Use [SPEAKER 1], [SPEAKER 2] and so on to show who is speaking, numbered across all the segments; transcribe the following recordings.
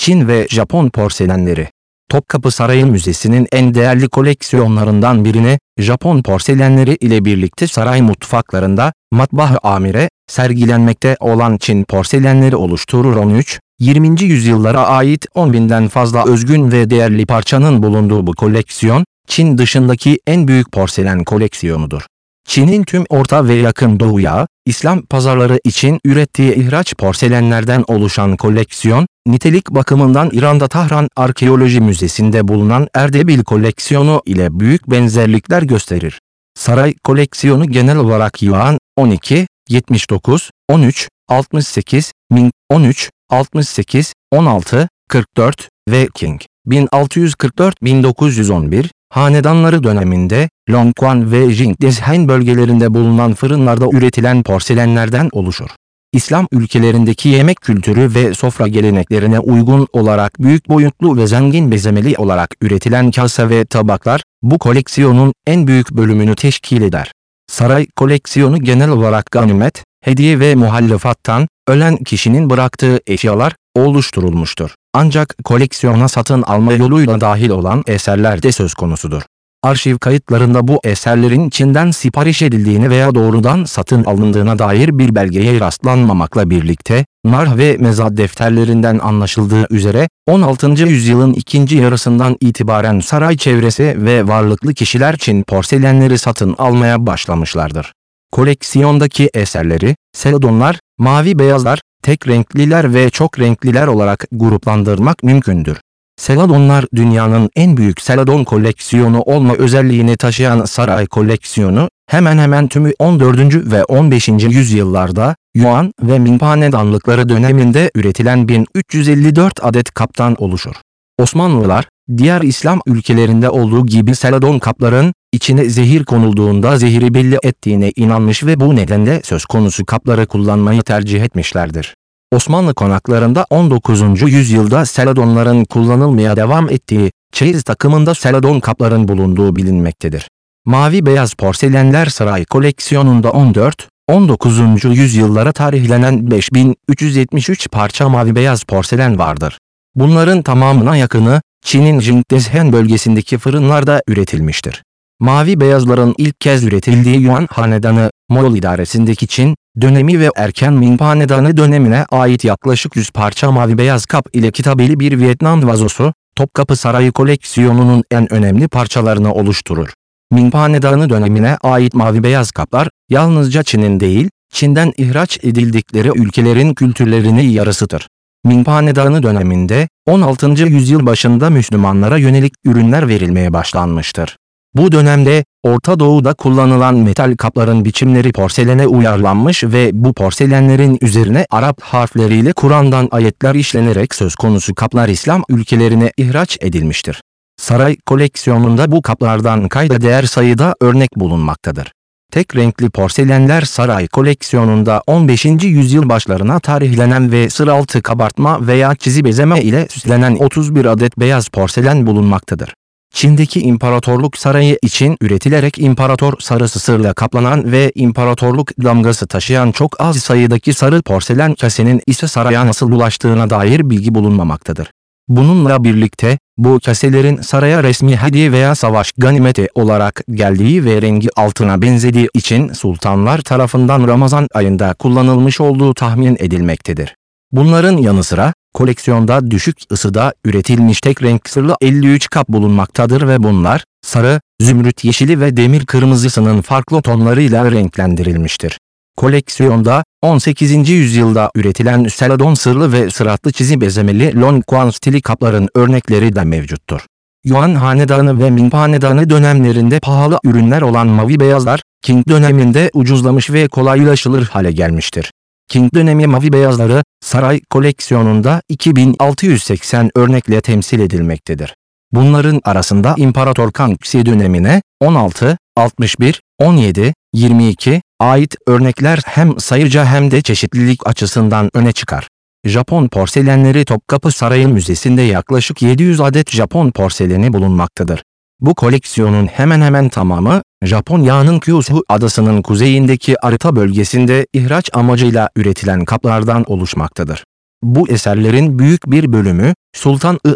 [SPEAKER 1] Çin ve Japon porselenleri. Topkapı Sarayı Müzesi'nin en değerli koleksiyonlarından birini, Japon porselenleri ile birlikte saray mutfaklarında, matbaa amire, sergilenmekte olan Çin porselenleri oluşturur 13, 20. yüzyıllara ait 10 binden fazla özgün ve değerli parçanın bulunduğu bu koleksiyon, Çin dışındaki en büyük porselen koleksiyonudur. Çin'in tüm Orta ve Yakın Doğu'ya, İslam pazarları için ürettiği ihraç porselenlerden oluşan koleksiyon, nitelik bakımından İran'da Tahran Arkeoloji Müzesi'nde bulunan Erdebil koleksiyonu ile büyük benzerlikler gösterir. Saray koleksiyonu genel olarak Yuan, 12, 79, 13, 68, Ming, 13, 68, 16, 44 ve King, 1644-1911, hanedanları döneminde Longquan ve Jingdezhen bölgelerinde bulunan fırınlarda üretilen porselenlerden oluşur. İslam ülkelerindeki yemek kültürü ve sofra geleneklerine uygun olarak büyük boyutlu ve zengin bezemeli olarak üretilen kase ve tabaklar, bu koleksiyonun en büyük bölümünü teşkil eder. Saray koleksiyonu genel olarak ganimet, hediye ve muhallefattan, ölen kişinin bıraktığı eşyalar, oluşturulmuştur. Ancak koleksiyona satın alma yoluyla dahil olan eserler de söz konusudur. Arşiv kayıtlarında bu eserlerin Çin'den sipariş edildiğini veya doğrudan satın alındığına dair bir belgeye rastlanmamakla birlikte, nar ve mezat defterlerinden anlaşıldığı üzere 16. yüzyılın ikinci yarısından itibaren saray çevresi ve varlıklı kişiler Çin porselenleri satın almaya başlamışlardır. Koleksiyondaki eserleri, seladonlar, mavi beyazlar, tek renkliler ve çok renkliler olarak gruplandırmak mümkündür. Seladonlar dünyanın en büyük seladon koleksiyonu olma özelliğini taşıyan saray koleksiyonu, hemen hemen tümü 14. ve 15. yüzyıllarda, Yuan ve Ming hanedanlıkları döneminde üretilen 1354 adet kaptan oluşur. Osmanlılar, diğer İslam ülkelerinde olduğu gibi seladon kapların, içine zehir konulduğunda zehiri belli ettiğine inanmış ve bu nedenle söz konusu kapları kullanmayı tercih etmişlerdir. Osmanlı konaklarında 19. yüzyılda seladonların kullanılmaya devam ettiği, çeyiz takımında seladon kapların bulunduğu bilinmektedir. Mavi beyaz porselenler saray koleksiyonunda 14, 19. yüzyıllara tarihlenen 5373 parça mavi beyaz porselen vardır. Bunların tamamına yakını, Çin'in Jingdezhen bölgesindeki fırınlarda üretilmiştir. Mavi beyazların ilk kez üretildiği Yuan Hanedanı, Moğol idaresindeki Çin, dönemi ve erken Ming Hanedanı dönemine ait yaklaşık 100 parça mavi beyaz kap ile kitabeli bir Vietnam vazosu, Topkapı Sarayı koleksiyonunun en önemli parçalarını oluşturur. Ming Hanedanı dönemine ait mavi beyaz kaplar, yalnızca Çin'in değil, Çin'den ihraç edildikleri ülkelerin kültürlerini yarısıdır. Ming Hanedanı döneminde 16. yüzyıl başında Müslümanlara yönelik ürünler verilmeye başlanmıştır. Bu dönemde Orta Doğu'da kullanılan metal kapların biçimleri porselene uyarlanmış ve bu porselenlerin üzerine Arap harfleriyle Kur'an'dan ayetler işlenerek söz konusu kaplar İslam ülkelerine ihraç edilmiştir. Saray koleksiyonunda bu kaplardan kayda değer sayıda örnek bulunmaktadır. Tek renkli porselenler saray koleksiyonunda 15. yüzyıl başlarına tarihlenen ve sıraltı kabartma veya çizi bezeme ile süslenen 31 adet beyaz porselen bulunmaktadır. Çin'deki imparatorluk sarayı için üretilerek imparator sarısı sırla kaplanan ve imparatorluk damgası taşıyan çok az sayıdaki sarı porselen kasenin ise saraya nasıl ulaştığına dair bilgi bulunmamaktadır. Bununla birlikte, bu kaselerin saraya resmi hediye veya savaş ganimeti olarak geldiği ve rengi altına benzediği için sultanlar tarafından Ramazan ayında kullanılmış olduğu tahmin edilmektedir. Bunların yanı sıra, koleksiyonda düşük ısıda üretilmiş tek renk sırlı 53 kap bulunmaktadır ve bunlar, sarı, zümrüt yeşili ve demir kırmızısının farklı tonlarıyla renklendirilmiştir. Koleksiyonda 18. yüzyılda üretilen seladon sırlı ve sıratlı çizi bezemeli Longquan stili kapların örnekleri de mevcuttur. Yuan Hanedanı ve Ming Hanedanı dönemlerinde pahalı ürünler olan mavi beyazlar, Qing döneminde ucuzlamış ve kolaylaşılır hale gelmiştir. Qing dönemi mavi beyazları, saray koleksiyonunda 2680 örnekle temsil edilmektedir. Bunların arasında İmparator Kangxi dönemine 16, 61, 17, 22 ait örnekler hem sayıca hem de çeşitlilik açısından öne çıkar. Japon porselenleri Topkapı Sarayı Müzesi'nde yaklaşık 700 adet Japon porseleni bulunmaktadır. Bu koleksiyonun hemen hemen tamamı, Japonya'nın Kyushu adasının kuzeyindeki Arita bölgesinde ihraç amacıyla üretilen kaplardan oluşmaktadır. Bu eserlerin büyük bir bölümü, Sultan I.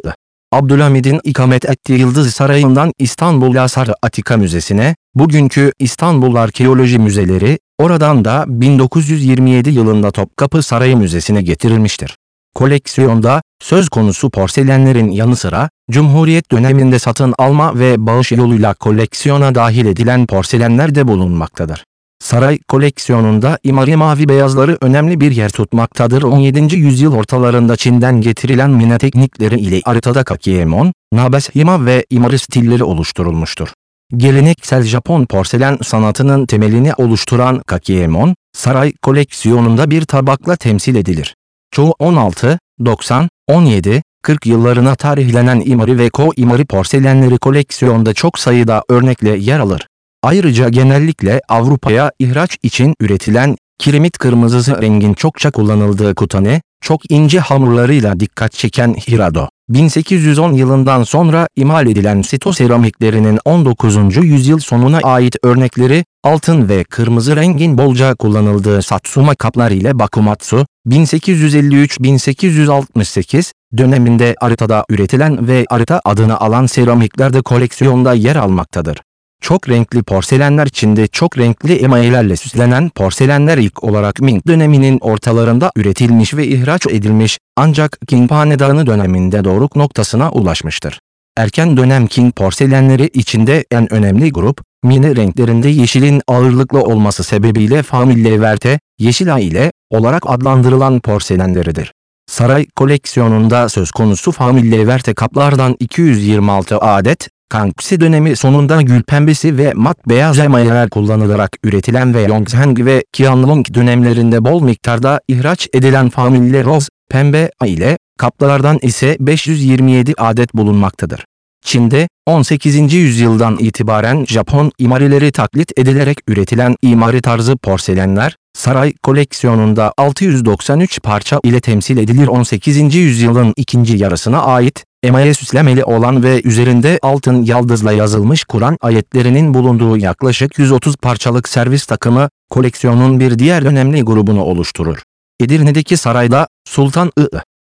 [SPEAKER 1] Abdülhamid'in ikamet ettiği Yıldız Sarayı'ndan İstanbul Lasar Atika Müzesi'ne, bugünkü İstanbul Arkeoloji Müzeleri, oradan da 1927 yılında Topkapı Sarayı Müzesi'ne getirilmiştir. Koleksiyonda, söz konusu porselenlerin yanı sıra, Cumhuriyet döneminde satın alma ve bağış yoluyla koleksiyona dahil edilen porselenler de bulunmaktadır. Saray koleksiyonunda imari mavi beyazları önemli bir yer tutmaktadır. 17. yüzyıl ortalarında Çin'den getirilen mine teknikleri ile haritada kakiyemon, nabeshima ve imari stilleri oluşturulmuştur. Geleneksel Japon porselen sanatının temelini oluşturan kakiyemon, saray koleksiyonunda bir tabakla temsil edilir. Çoğu 16, 90, 17, 40 yıllarına tarihlenen imari ve ko-imari porselenleri koleksiyonda çok sayıda örnekle yer alır. Ayrıca genellikle Avrupa'ya ihraç için üretilen kiremit kırmızısı rengin çokça kullanıldığı kutane, çok ince hamurlarıyla dikkat çeken Hirado, 1810 yılından sonra imal edilen sito seramiklerinin 19. yüzyıl sonuna ait örnekleri, altın ve kırmızı rengin bolca kullanıldığı Satsuma kaplar ile Bakumatsu, 1853-1868 döneminde haritada üretilen ve harita adını alan seramiklerde koleksiyonda yer almaktadır. Çok renkli porselenler Çin'de çok renkli emayelerle süslenen porselenler ilk olarak Ming döneminin ortalarında üretilmiş ve ihraç edilmiş ancak Qing Hanedanı döneminde doruk noktasına ulaşmıştır. Erken dönem Qing porselenleri içinde en önemli grup, mini renklerinde yeşilin ağırlıklı olması sebebiyle Famille Verte, yeşil ile olarak adlandırılan porselenleridir. Saray koleksiyonunda söz konusu Famille Verte kaplardan 226 adet, Kangxi dönemi sonunda gül pembesi ve mat beyaz emayeler kullanılarak üretilen ve Yongzheng ve Qianlong dönemlerinde bol miktarda ihraç edilen Famille Rose, pembe ile kaplardan ise 527 adet bulunmaktadır. Çin'de 18. yüzyıldan itibaren Japon imarileri taklit edilerek üretilen imari tarzı porselenler, saray koleksiyonunda 693 parça ile temsil edilir 18. yüzyılın ikinci yarısına ait, emaye süslemeli olan ve üzerinde altın yaldızla yazılmış Kur'an ayetlerinin bulunduğu yaklaşık 130 parçalık servis takımı, koleksiyonun bir diğer önemli grubunu oluşturur. Edirne'deki sarayda Sultan I.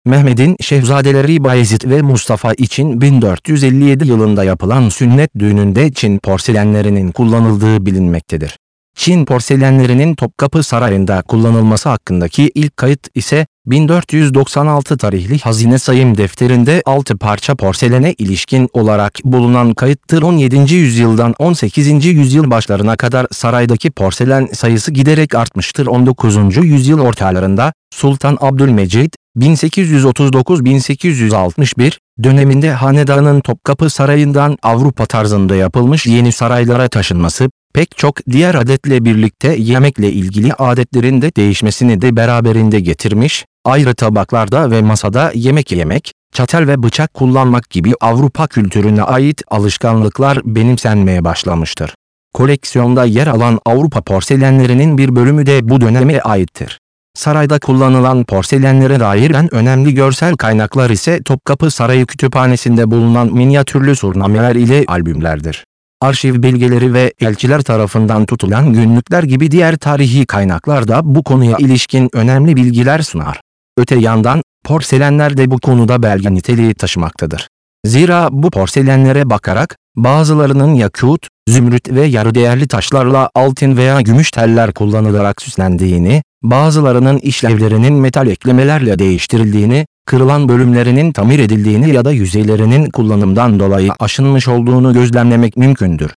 [SPEAKER 1] Mehmet'in şehzadeleri Bayezid ve Mustafa için 1457 yılında yapılan sünnet düğününde Çin porselenlerinin kullanıldığı bilinmektedir. Çin porselenlerinin Topkapı Sarayı'nda kullanılması hakkındaki ilk kayıt ise 1496 tarihli hazine sayım defterinde 6 parça porselene ilişkin olarak bulunan kayıttır 17. yüzyıldan 18. yüzyıl başlarına kadar saraydaki porselen sayısı giderek artmıştır 19. yüzyıl ortalarında Sultan Abdülmecid 1839-1861 döneminde hanedanın Topkapı Sarayı'ndan Avrupa tarzında yapılmış yeni saraylara taşınması, pek çok diğer adetle birlikte yemekle ilgili adetlerin de değişmesini de beraberinde getirmiş, ayrı tabaklarda ve masada yemek yemek, çatal ve bıçak kullanmak gibi Avrupa kültürüne ait alışkanlıklar benimsenmeye başlamıştır. Koleksiyonda yer alan Avrupa porselenlerinin bir bölümü de bu döneme aittir. Sarayda kullanılan porselenlere dair en önemli görsel kaynaklar ise Topkapı Sarayı Kütüphanesi'nde bulunan minyatürlü surnameler ile albümlerdir. Arşiv belgeleri ve elçiler tarafından tutulan günlükler gibi diğer tarihi kaynaklar da bu konuya ilişkin önemli bilgiler sunar. Öte yandan, porselenler de bu konuda belge niteliği taşımaktadır. Zira bu porselenlere bakarak, bazılarının yakut, zümrüt ve yarı değerli taşlarla altın veya gümüş teller kullanılarak süslendiğini, bazılarının işlevlerinin metal eklemelerle değiştirildiğini, kırılan bölümlerinin tamir edildiğini ya da yüzeylerinin kullanımdan dolayı aşınmış olduğunu gözlemlemek mümkündür.